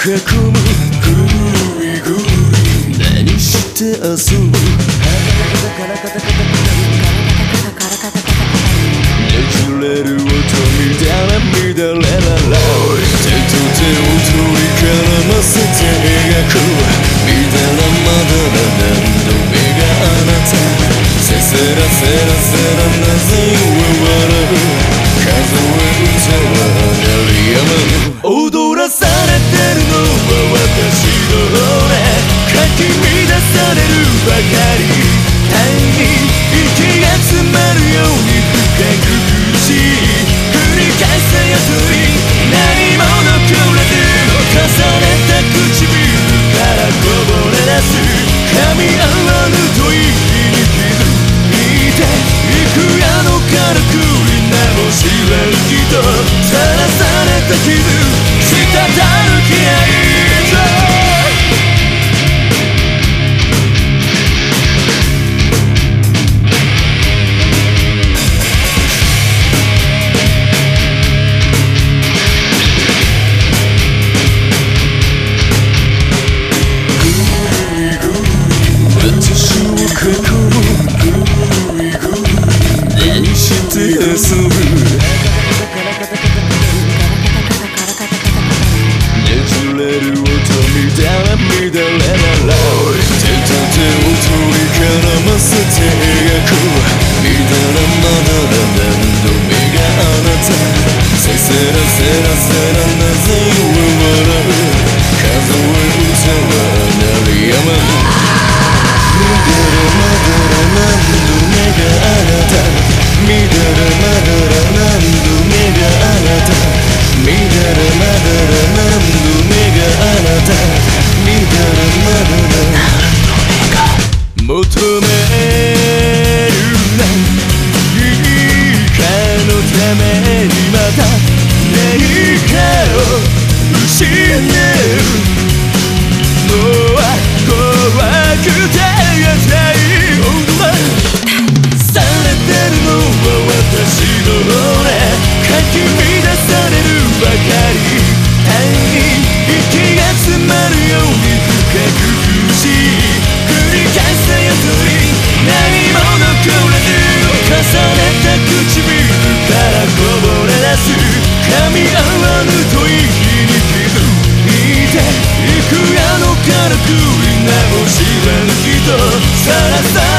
駆け込むぐるいぐるい何して遊ぶ体がカタカタカタカタカタカタカタカタカタカタねじれる音乱れ乱れララ手と手を取り絡ませて描く乱らまだら何度目があなたせせらせらせらなぜ笑う数え歌は鳴りやまぬとさらされた傷 It will turn me down and me down and alone Tentante will turn me down and my city yaku Midara manara nendo miga anata Sesera sera 求める何かのためにまた何かを失う。のは怖くて。さらさ